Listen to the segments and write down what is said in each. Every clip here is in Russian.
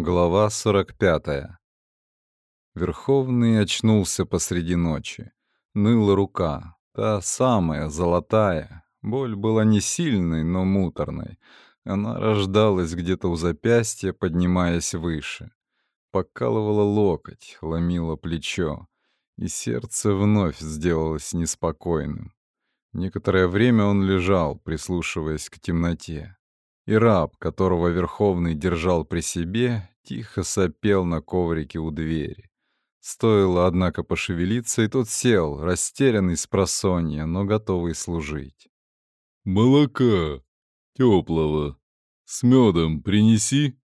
Глава 45. Верховный очнулся посреди ночи. Ныла рука, та самая, золотая. Боль была не сильной, но муторной. Она рождалась где-то у запястья, поднимаясь выше. Покалывала локоть, ломила плечо, и сердце вновь сделалось неспокойным. Некоторое время он лежал, прислушиваясь к темноте и раб, которого Верховный держал при себе, тихо сопел на коврике у двери. Стоило, однако, пошевелиться, и тот сел, растерянный с просонья, но готовый служить. «Молока теплого с медом принеси».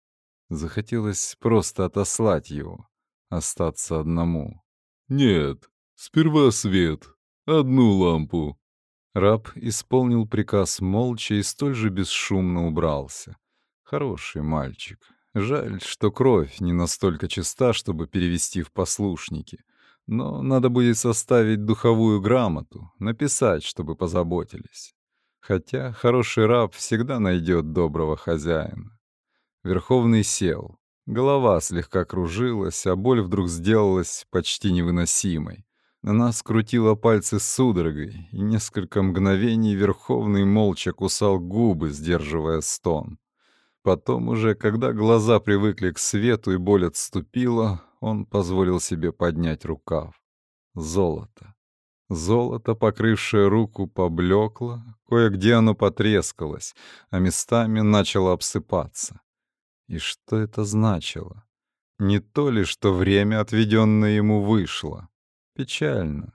Захотелось просто отослать его, остаться одному. «Нет, сперва свет, одну лампу». Раб исполнил приказ молча и столь же бесшумно убрался. Хороший мальчик. Жаль, что кровь не настолько чиста, чтобы перевести в послушники. Но надо будет составить духовую грамоту, написать, чтобы позаботились. Хотя хороший раб всегда найдет доброго хозяина. Верховный сел. Голова слегка кружилась, а боль вдруг сделалась почти невыносимой. Она скрутила пальцы судорогой, и несколько мгновений Верховный молча кусал губы, сдерживая стон. Потом уже, когда глаза привыкли к свету и боль отступила, он позволил себе поднять рукав. Золото. Золото, покрывшее руку, поблекло, кое-где оно потрескалось, а местами начало обсыпаться. И что это значило? Не то ли, что время, отведенное ему, вышло? Печально.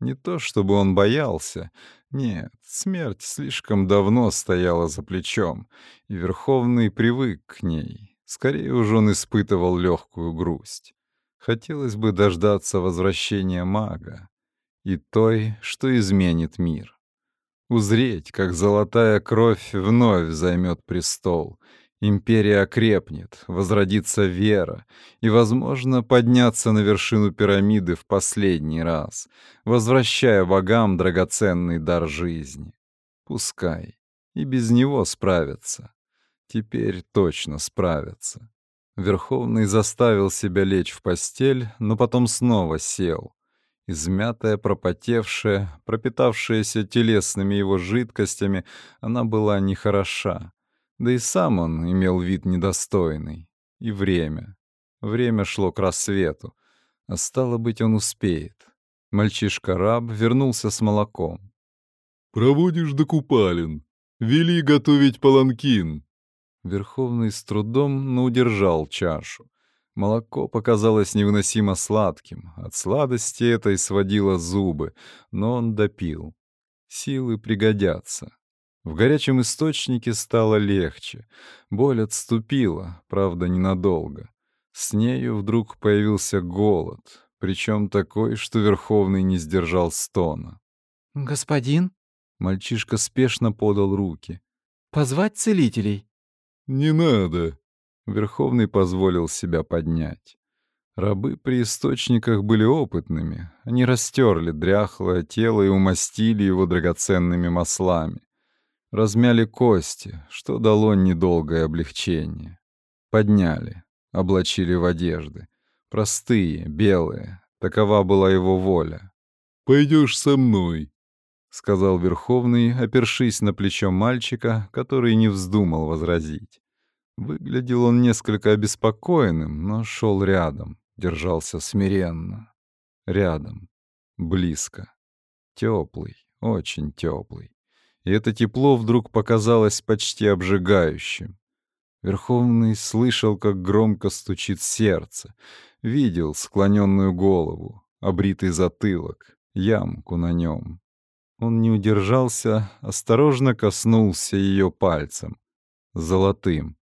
Не то, чтобы он боялся. Нет, смерть слишком давно стояла за плечом, и Верховный привык к ней. Скорее уж он испытывал легкую грусть. Хотелось бы дождаться возвращения мага и той, что изменит мир. Узреть, как золотая кровь вновь займет престол — Империя окрепнет, возродится вера и, возможно, подняться на вершину пирамиды в последний раз, возвращая богам драгоценный дар жизни. Пускай. И без него справятся. Теперь точно справятся. Верховный заставил себя лечь в постель, но потом снова сел. Измятая, пропотевшая, пропитавшаяся телесными его жидкостями, она была нехороша. Да и сам он имел вид недостойный. И время. Время шло к рассвету. А стало быть, он успеет. Мальчишка-раб вернулся с молоком. «Проводишь до купалин. Вели готовить паланкин». Верховный с трудом, но удержал чашу. Молоко показалось невыносимо сладким. От сладости этой сводило зубы, но он допил. Силы пригодятся. В горячем источнике стало легче. Боль отступила, правда, ненадолго. С нею вдруг появился голод, причем такой, что Верховный не сдержал стона. «Господин?» Мальчишка спешно подал руки. «Позвать целителей?» «Не надо». Верховный позволил себя поднять. Рабы при источниках были опытными. Они растерли дряхлое тело и умастили его драгоценными маслами размяли кости, что дало недолгое облегчение. Подняли, облачили в одежды. Простые, белые. Такова была его воля. «Пойдешь со мной», — сказал Верховный, опершись на плечо мальчика, который не вздумал возразить. Выглядел он несколько обеспокоенным, но шел рядом, держался смиренно. Рядом, близко, теплый, очень теплый и это тепло вдруг показалось почти обжигающим. Верховный слышал, как громко стучит сердце, видел склоненную голову, обритый затылок, ямку на нем. Он не удержался, осторожно коснулся ее пальцем, золотым,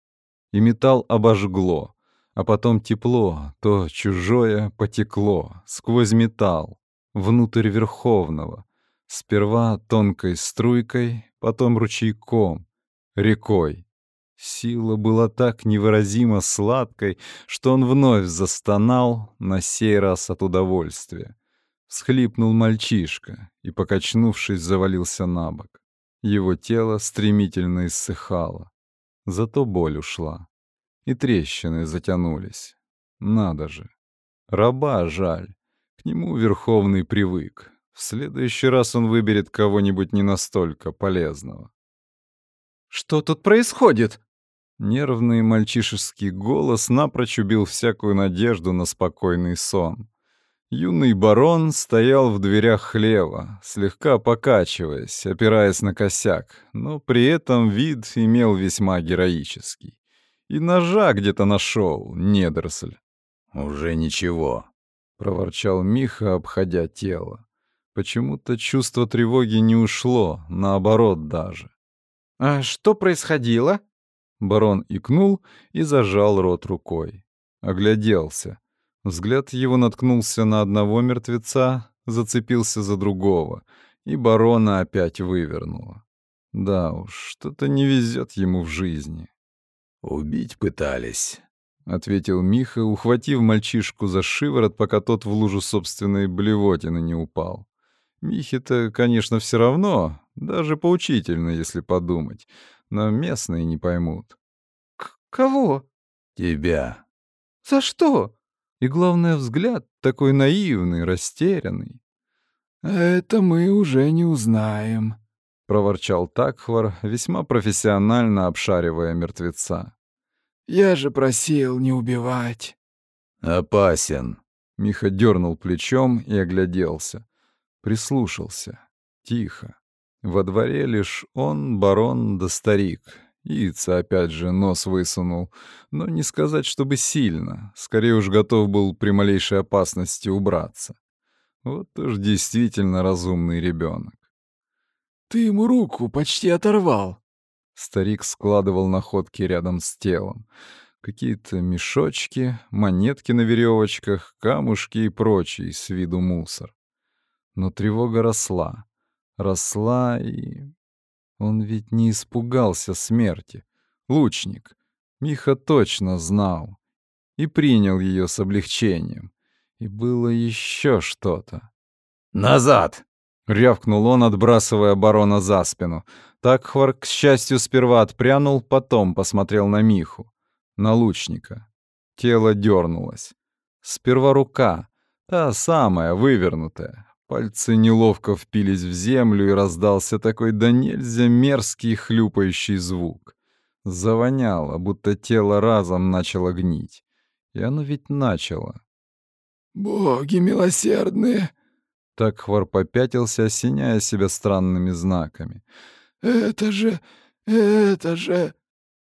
и металл обожгло, а потом тепло, то чужое потекло сквозь металл, внутрь Верховного, Сперва тонкой струйкой, потом ручейком, рекой. Сила была так невыразимо сладкой, что он вновь застонал, на сей раз от удовольствия. Всхлипнул мальчишка и, покачнувшись, завалился на бок. Его тело стремительно иссыхало. Зато боль ушла. и трещины затянулись. Надо же. Раба жаль. К нему Верховный привык. В следующий раз он выберет кого-нибудь не настолько полезного. «Что тут происходит?» Нервный мальчишеский голос напрочь убил всякую надежду на спокойный сон. Юный барон стоял в дверях хлева, слегка покачиваясь, опираясь на косяк, но при этом вид имел весьма героический. И ножа где-то нашел, недоросль. «Уже ничего», — проворчал Миха, обходя тело. Почему-то чувство тревоги не ушло, наоборот даже. «А что происходило?» Барон икнул и зажал рот рукой. Огляделся. Взгляд его наткнулся на одного мертвеца, зацепился за другого, и барона опять вывернуло. Да уж, что-то не везет ему в жизни. «Убить пытались», — ответил Миха, ухватив мальчишку за шиворот, пока тот в лужу собственной блевотины не упал. Михе-то, конечно, все равно, даже поучительно, если подумать, но местные не поймут. К «Кого?» «Тебя». «За что?» И главное, взгляд такой наивный, растерянный. «Это мы уже не узнаем», — проворчал Такхвар, весьма профессионально обшаривая мертвеца. «Я же просил не убивать». «Опасен». Миха дернул плечом и огляделся. Прислушался. Тихо. Во дворе лишь он, барон да старик. Яйца опять же нос высунул, но не сказать, чтобы сильно. Скорее уж готов был при малейшей опасности убраться. Вот уж действительно разумный ребенок. «Ты ему руку почти оторвал». Старик складывал находки рядом с телом. Какие-то мешочки, монетки на веревочках, камушки и прочий с виду мусор. Но тревога росла. Росла и... Он ведь не испугался смерти. Лучник. Миха точно знал. И принял ее с облегчением. И было еще что-то. «Назад!» — рявкнул он, отбрасывая барона за спину. Такхвар, к счастью, сперва отпрянул, потом посмотрел на Миху. На лучника. Тело дернулось. Сперва рука, та самая, вывернутая, Пальцы неловко впились в землю, и раздался такой да нельзя мерзкий хлюпающий звук. Завоняло, будто тело разом начало гнить. И оно ведь начало. «Боги милосердные!» Так хвор попятился, осеняя себя странными знаками. «Это же... это же...»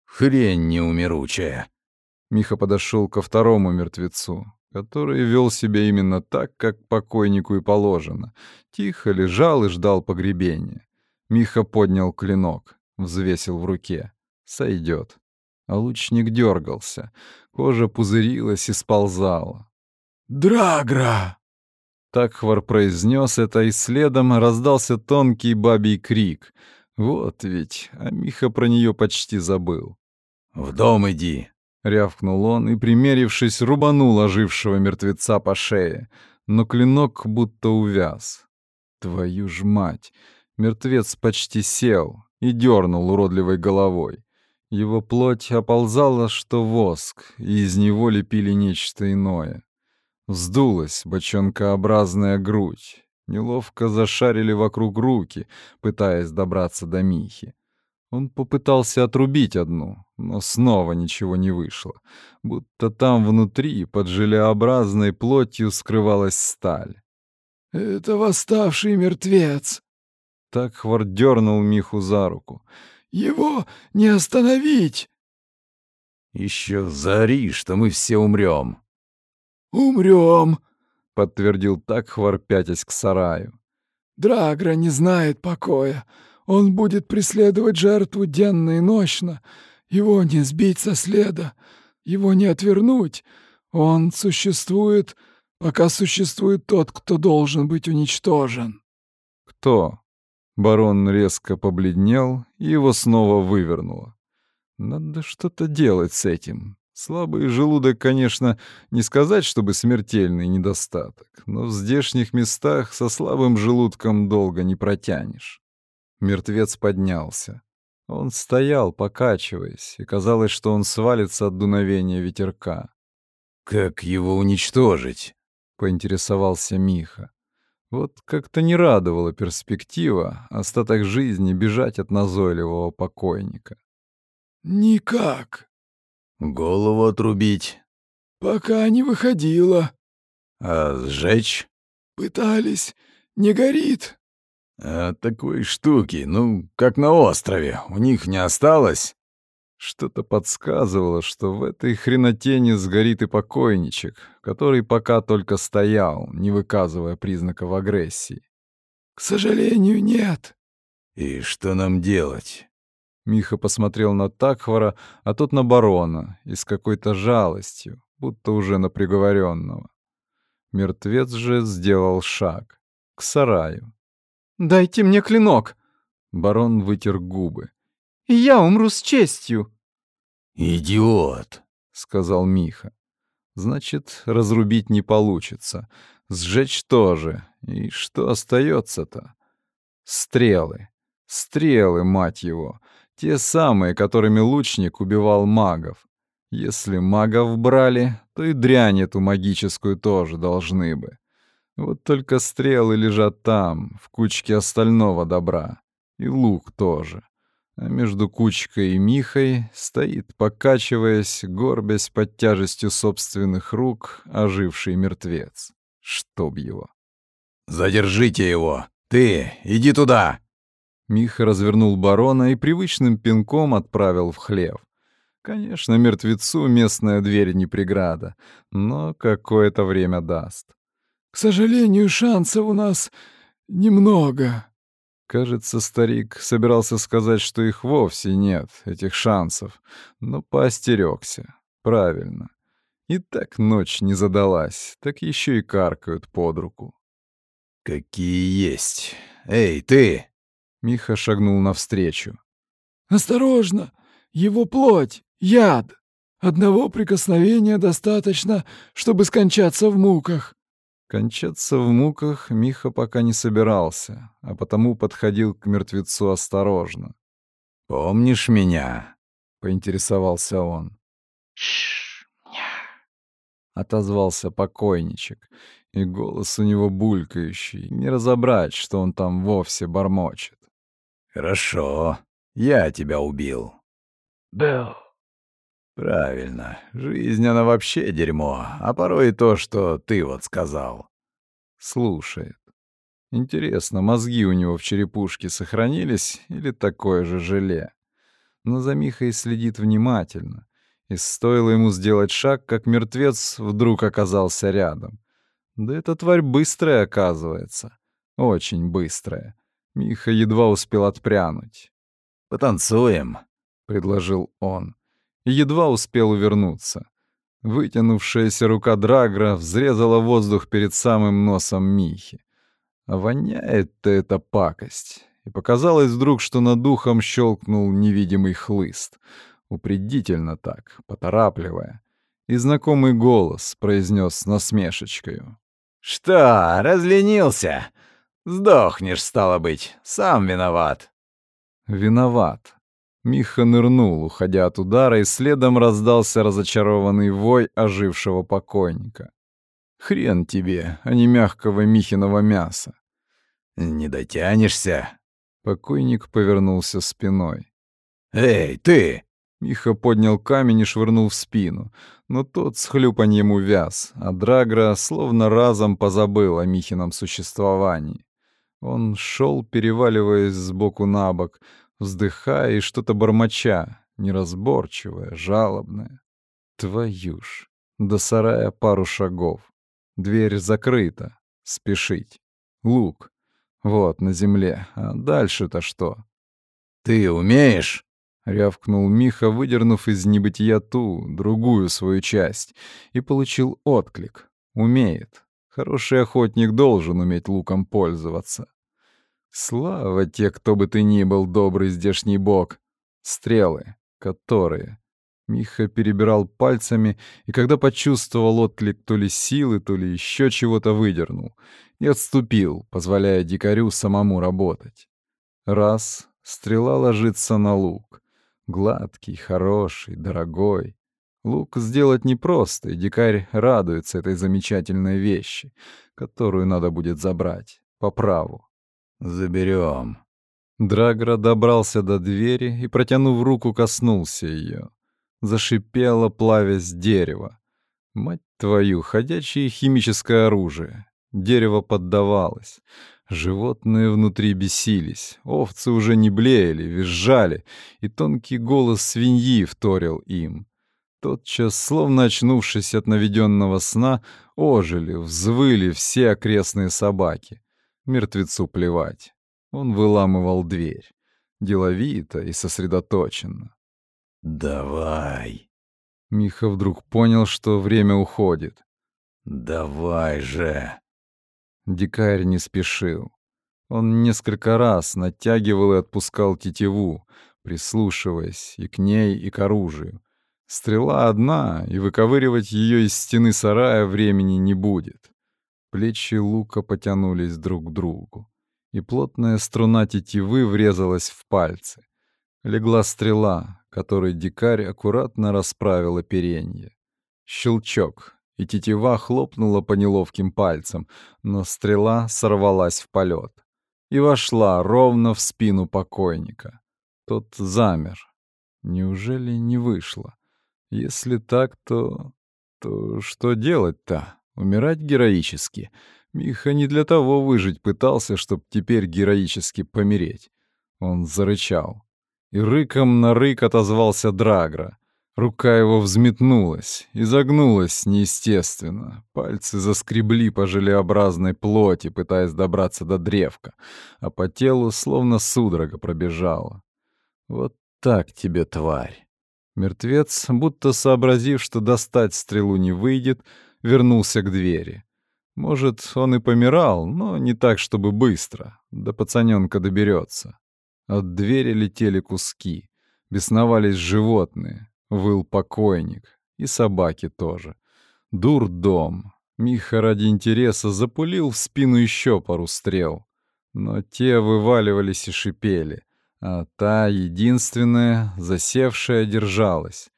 «Хрень неумеручая!» Миха подошел ко второму мертвецу который вел себя именно так, как покойнику и положено. Тихо лежал и ждал погребения. Миха поднял клинок, взвесил в руке. Сойдет. А лучник дергался. Кожа пузырилась и сползала. «Драгра!» Так хвор произнес это, и следом раздался тонкий бабий крик. Вот ведь, а Миха про нее почти забыл. «В дом иди!» — рявкнул он и, примерившись, рубанул ожившего мертвеца по шее, но клинок будто увяз. Твою ж мать! Мертвец почти сел и дернул уродливой головой. Его плоть оползала, что воск, и из него лепили нечто иное. Вздулась бочонкообразная грудь. Неловко зашарили вокруг руки, пытаясь добраться до Михи. Он попытался отрубить одну, но снова ничего не вышло. Будто там внутри, под желеобразной плотью, скрывалась сталь. «Это восставший мертвец!» Так Хвар дернул Миху за руку. «Его не остановить!» «Еще зари, что мы все умрем!» «Умрем!» — подтвердил Такхвар, пятясь к сараю. «Драгра не знает покоя. Он будет преследовать жертву денно и ночно. Его не сбить со следа, его не отвернуть. Он существует, пока существует тот, кто должен быть уничтожен». «Кто?» Барон резко побледнел, и его снова вывернуло. «Надо что-то делать с этим. Слабый желудок, конечно, не сказать, чтобы смертельный недостаток, но в здешних местах со слабым желудком долго не протянешь. Мертвец поднялся. Он стоял, покачиваясь, и казалось, что он свалится от дуновения ветерка. «Как его уничтожить?» — поинтересовался Миха. Вот как-то не радовала перспектива остаток жизни бежать от назойливого покойника. «Никак». «Голову отрубить?» «Пока не выходило». «А сжечь?» «Пытались. Не горит». «А такой штуки, ну, как на острове, у них не осталось?» Что-то подсказывало, что в этой хренотени сгорит и покойничек, который пока только стоял, не выказывая признаков агрессии. «К сожалению, нет». «И что нам делать?» Миха посмотрел на Такхвара, а тот на барона, и с какой-то жалостью, будто уже на приговоренного. Мертвец же сделал шаг к сараю. «Дайте мне клинок!» Барон вытер губы. «И я умру с честью!» «Идиот!» — сказал Миха. «Значит, разрубить не получится. Сжечь тоже. И что остается-то? Стрелы. Стрелы, мать его. Те самые, которыми лучник убивал магов. Если магов брали, то и дрянь эту магическую тоже должны бы. Вот только стрелы лежат там, в кучке остального добра. И лук тоже. А между кучкой и Михой стоит, покачиваясь, горбясь под тяжестью собственных рук, оживший мертвец. Чтоб его. «Задержите его! Ты, иди туда!» Миха развернул барона и привычным пинком отправил в хлев. Конечно, мертвецу местная дверь не преграда, но какое-то время даст. «К сожалению, шансов у нас немного». Кажется, старик собирался сказать, что их вовсе нет, этих шансов, но поостерегся. Правильно. И так ночь не задалась, так еще и каркают под руку. «Какие есть! Эй, ты!» Миха шагнул навстречу. «Осторожно! Его плоть! Яд! Одного прикосновения достаточно, чтобы скончаться в муках!» Кончаться в муках Миха пока не собирался, а потому подходил к мертвецу осторожно. «Помнишь меня?» — поинтересовался он. «Шш, ня!» — отозвался покойничек, и голос у него булькающий, не разобрать, что он там вовсе бормочет. «Хорошо, я тебя убил». «Белл». «Правильно. Жизнь, она вообще дерьмо, а порой и то, что ты вот сказал». Слушает. Интересно, мозги у него в черепушке сохранились или такое же желе? Но за Михой следит внимательно. И стоило ему сделать шаг, как мертвец вдруг оказался рядом. Да эта тварь быстрая, оказывается. Очень быстрая. Миха едва успел отпрянуть. «Потанцуем», — предложил он. Едва успел увернуться. Вытянувшаяся рука Драгра взрезала воздух перед самым носом Михи. А воняет-то эта пакость. И показалось вдруг, что над духом щелкнул невидимый хлыст. Упредительно так, поторапливая. И знакомый голос произнес насмешечкою. «Что, разленился? Сдохнешь, стало быть. Сам виноват». «Виноват». Миха нырнул, уходя от удара, и следом раздался разочарованный вой ожившего покойника. «Хрен тебе, а не мягкого Михиного мяса». «Не дотянешься?» Покойник повернулся спиной. «Эй, ты!» Миха поднял камень и швырнул в спину, но тот с хлюпаньем увяз, а Драгра словно разом позабыл о Михином существовании. Он шел, переваливаясь сбоку на бок, вздыхая и что-то бормоча, неразборчивое, жалобное. Твою ж, до сарая пару шагов. Дверь закрыта. Спешить. Лук. Вот, на земле. А дальше-то что? «Ты умеешь?» — рявкнул Миха, выдернув из небытия ту, другую свою часть, и получил отклик. Умеет. Хороший охотник должен уметь луком пользоваться. Слава те, кто бы ты ни был, добрый здешний бог. Стрелы, которые... Миха перебирал пальцами, и когда почувствовал отклик то ли силы, то ли еще чего-то выдернул, и отступил, позволяя дикарю самому работать. Раз, Стрела ложится на лук. Гладкий, хороший, дорогой. Лук сделать непросто, и дикарь радуется этой замечательной вещи, которую надо будет забрать по праву. Заберем. Драгра добрался до двери и, протянув руку, коснулся ее. Зашипело, плавясь дерево. Мать твою, ходячее химическое оружие. Дерево поддавалось. Животные внутри бесились, овцы уже не блеяли, визжали, и тонкий голос свиньи вторил им. Тотчас, словно очнувшись от наведенного сна, ожили, взвыли все окрестные собаки. Мертвецу плевать. Он выламывал дверь. Деловито и сосредоточенно. «Давай!» Миха вдруг понял, что время уходит. «Давай же!» Дикарь не спешил. Он несколько раз натягивал и отпускал тетиву, прислушиваясь и к ней, и к оружию. Стрела одна, и выковыривать ее из стены сарая времени не будет. Плечи лука потянулись друг к другу, и плотная струна тетивы врезалась в пальцы. Легла стрела, которой дикарь аккуратно расправил оперенье. Щелчок, и тетива хлопнула по неловким пальцам, но стрела сорвалась в полет и вошла ровно в спину покойника. Тот замер. Неужели не вышло? Если так, то... то что делать-то? Умирать героически? Миха не для того выжить пытался, чтобы теперь героически помереть. Он зарычал. И рыком на рык отозвался Драгра. Рука его взметнулась, изогнулась неестественно. Пальцы заскребли по желеобразной плоти, пытаясь добраться до древка, а по телу словно судорога пробежала. Вот так тебе, тварь. Мертвец, будто сообразив, что достать стрелу не выйдет, вернулся к двери. Может, он и помирал, но не так, чтобы быстро. До пацаненка доберется. От двери летели куски. Бесновались животные. Выл покойник. И собаки тоже. Дурдом. Миха ради интереса запулил в спину еще пару стрел. Но те вываливались и шипели. А та, единственная, засевшая, держалась.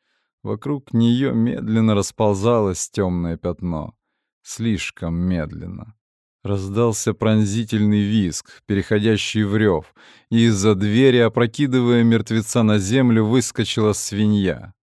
Вокруг нее медленно расползалось темное пятно. Слишком медленно. Раздался пронзительный визг, переходящий в рев, и из-за двери, опрокидывая мертвеца на землю, выскочила свинья.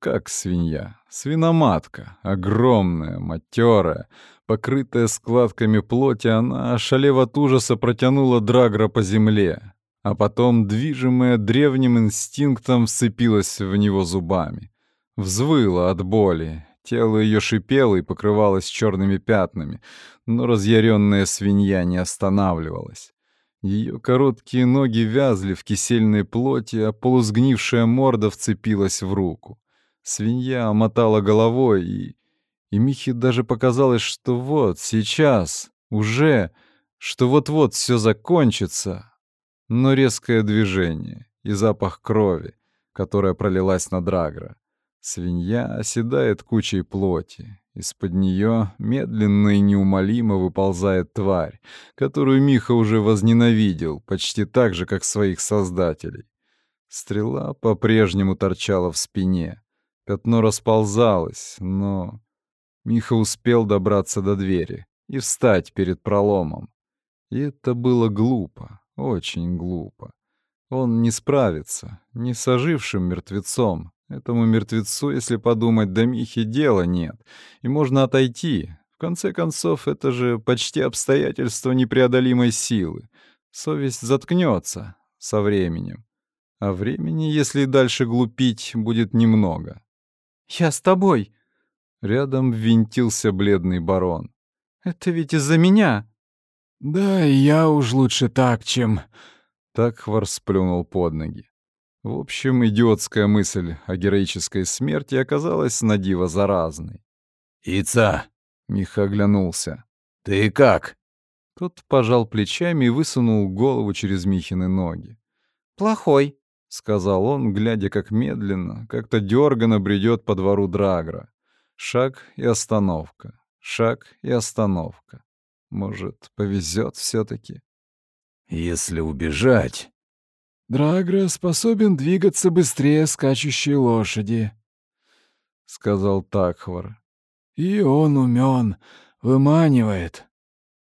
Как свинья? Свиноматка. Огромная, матерая, покрытая складками плоти, она, ошалев от ужаса, протянула Драгра по земле, а потом, движимая древним инстинктом, вцепилась в него зубами. Взвыла от боли. Тело ее шипело и покрывалось черными пятнами, но разъяренная свинья не останавливалась. Ее короткие ноги вязли в кисельной плоти, а полусгнившая морда вцепилась в руку. Свинья мотала головой, и... И Михе даже показалось, что вот, сейчас, уже, что вот-вот все закончится. Но резкое движение и запах крови, которая пролилась на Драгра. Свинья оседает кучей плоти. Из-под нее медленно и неумолимо выползает тварь, которую Миха уже возненавидел, почти так же, как своих создателей. Стрела по-прежнему торчала в спине. Пятно расползалось, но... Миха успел добраться до двери и встать перед проломом. И это было глупо, очень глупо. Он не справится, не с ожившим мертвецом. Этому мертвецу, если подумать, до Михи дела нет, и можно отойти. В конце концов, это же почти обстоятельство непреодолимой силы. Совесть заткнется со временем. А времени, если и дальше глупить, будет немного. «Я с тобой!» Рядом ввинтился бледный барон. «Это ведь из-за меня!» «Да, я уж лучше так, чем...» Такхвар сплюнул под ноги. В общем, идиотская мысль о героической смерти оказалась на диво заразной. «Ица!» — Миха оглянулся. «Ты как?» Тот пожал плечами и высунул голову через Михины ноги. «Плохой», — сказал он, глядя, как медленно, как-то дёрганно бредет по двору Драгра. Шаг и остановка, шаг и остановка. Может, повезет все таки «Если убежать...» Драгра способен двигаться быстрее скачущей лошади», — сказал Такхвар. «И он умен, выманивает».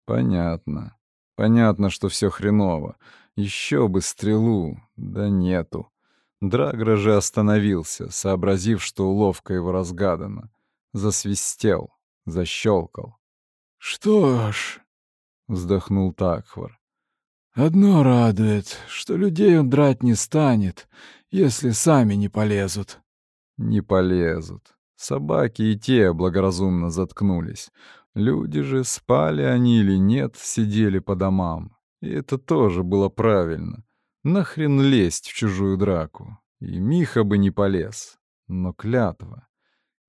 «Понятно. Понятно, что все хреново. Еще бы стрелу. Да нету». Драгра же остановился, сообразив, что уловка его разгадана. Засвистел, защелкал. «Что ж», — вздохнул Такхвар, — «одно радует, что людей он драть не станет, если сами не полезут». «Не полезут. Собаки и те благоразумно заткнулись. Люди же, спали они или нет, сидели по домам. И это тоже было правильно. Нахрен лезть в чужую драку? И Миха бы не полез. Но клятва.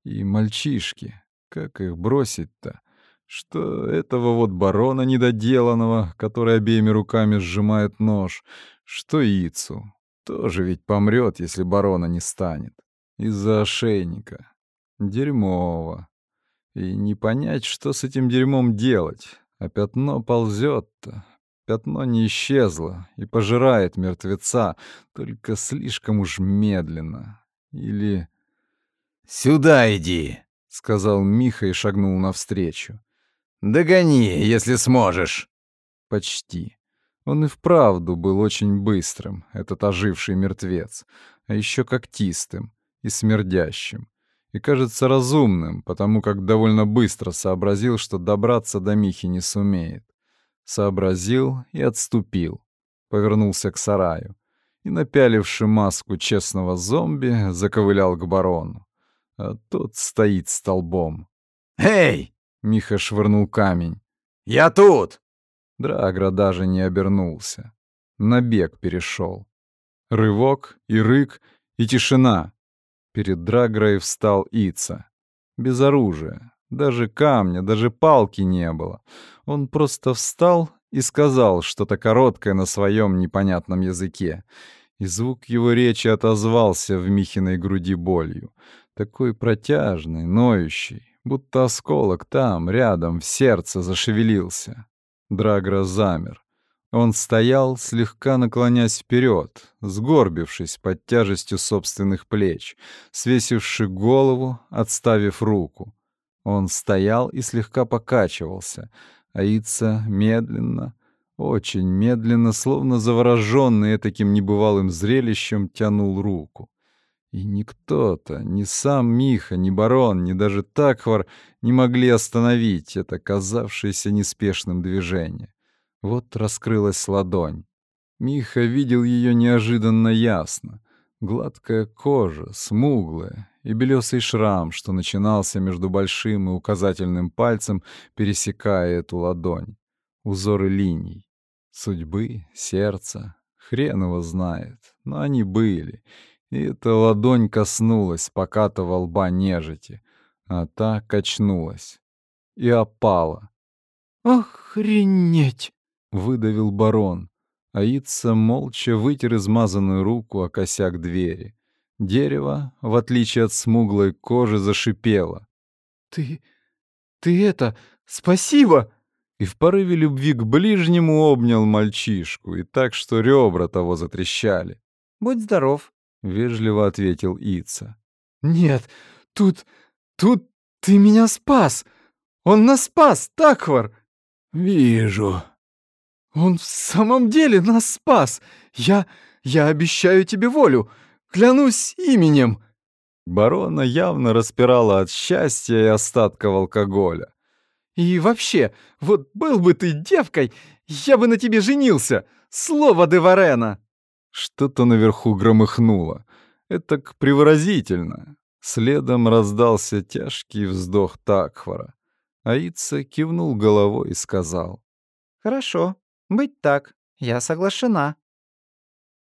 И мальчишки. Как их бросить-то? Что этого вот барона недоделанного, который обеими руками сжимает нож, что Ицу. Тоже ведь помрет, если барона не станет. Из-за ошейника. Дерьмово. И не понять, что с этим дерьмом делать. А пятно ползет-то, Пятно не исчезло и пожирает мертвеца, только слишком уж медленно. Или... «Сюда иди!» — сказал Миха и шагнул навстречу. «Догони, если сможешь!» Почти. Он и вправду был очень быстрым, этот оживший мертвец, а еще когтистым и смердящим. И кажется разумным, потому как довольно быстро сообразил, что добраться до Михи не сумеет. Сообразил и отступил. Повернулся к сараю. И, напяливши маску честного зомби, заковылял к барону. А тот стоит столбом. «Эй!» — Миха швырнул камень. «Я тут!» Драгра даже не обернулся. На бег перешел. Рывок и рык, и тишина. Перед Драгрой встал Ица. Без оружия, даже камня, даже палки не было. Он просто встал и сказал что-то короткое на своем непонятном языке. И звук его речи отозвался в Михиной груди болью. Такой протяжный, ноющий, будто осколок там, рядом, в сердце зашевелился. Драгра замер. Он стоял, слегка наклонясь вперед, сгорбившись под тяжестью собственных плеч, свесивши голову, отставив руку. Он стоял и слегка покачивался, а Ица медленно, очень медленно, словно заворожённый таким небывалым зрелищем, тянул руку. И никто-то, ни сам Миха, ни барон, ни даже Такхвар не могли остановить это казавшееся неспешным движение. Вот раскрылась ладонь. Миха видел ее неожиданно ясно. Гладкая кожа, смуглая, и белесый шрам, что начинался между большим и указательным пальцем, пересекая эту ладонь. Узоры линий. Судьбы, сердца. Хрен его знает. Но они были. И эта ладонь коснулась покатого лба нежити, а та качнулась. И опала. «Охренеть!» — выдавил барон. Аица молча вытер измазанную руку о косяк двери. Дерево, в отличие от смуглой кожи, зашипело. «Ты... ты это... спасибо!» И в порыве любви к ближнему обнял мальчишку, и так, что ребра того затрещали. «Будь здоров», — вежливо ответил Ица. «Нет, тут... тут ты меня спас! Он нас спас, Таквар!» «Вижу». «Он в самом деле нас спас! Я... я обещаю тебе волю! Клянусь именем!» Барона явно распирала от счастья и остатков алкоголя. «И вообще, вот был бы ты девкой, я бы на тебе женился! Слово Деварена!» Что-то наверху громыхнуло. Это приворозительно. Следом раздался тяжкий вздох Такхвара. Аица кивнул головой и сказал. «Хорошо, быть так, я соглашена».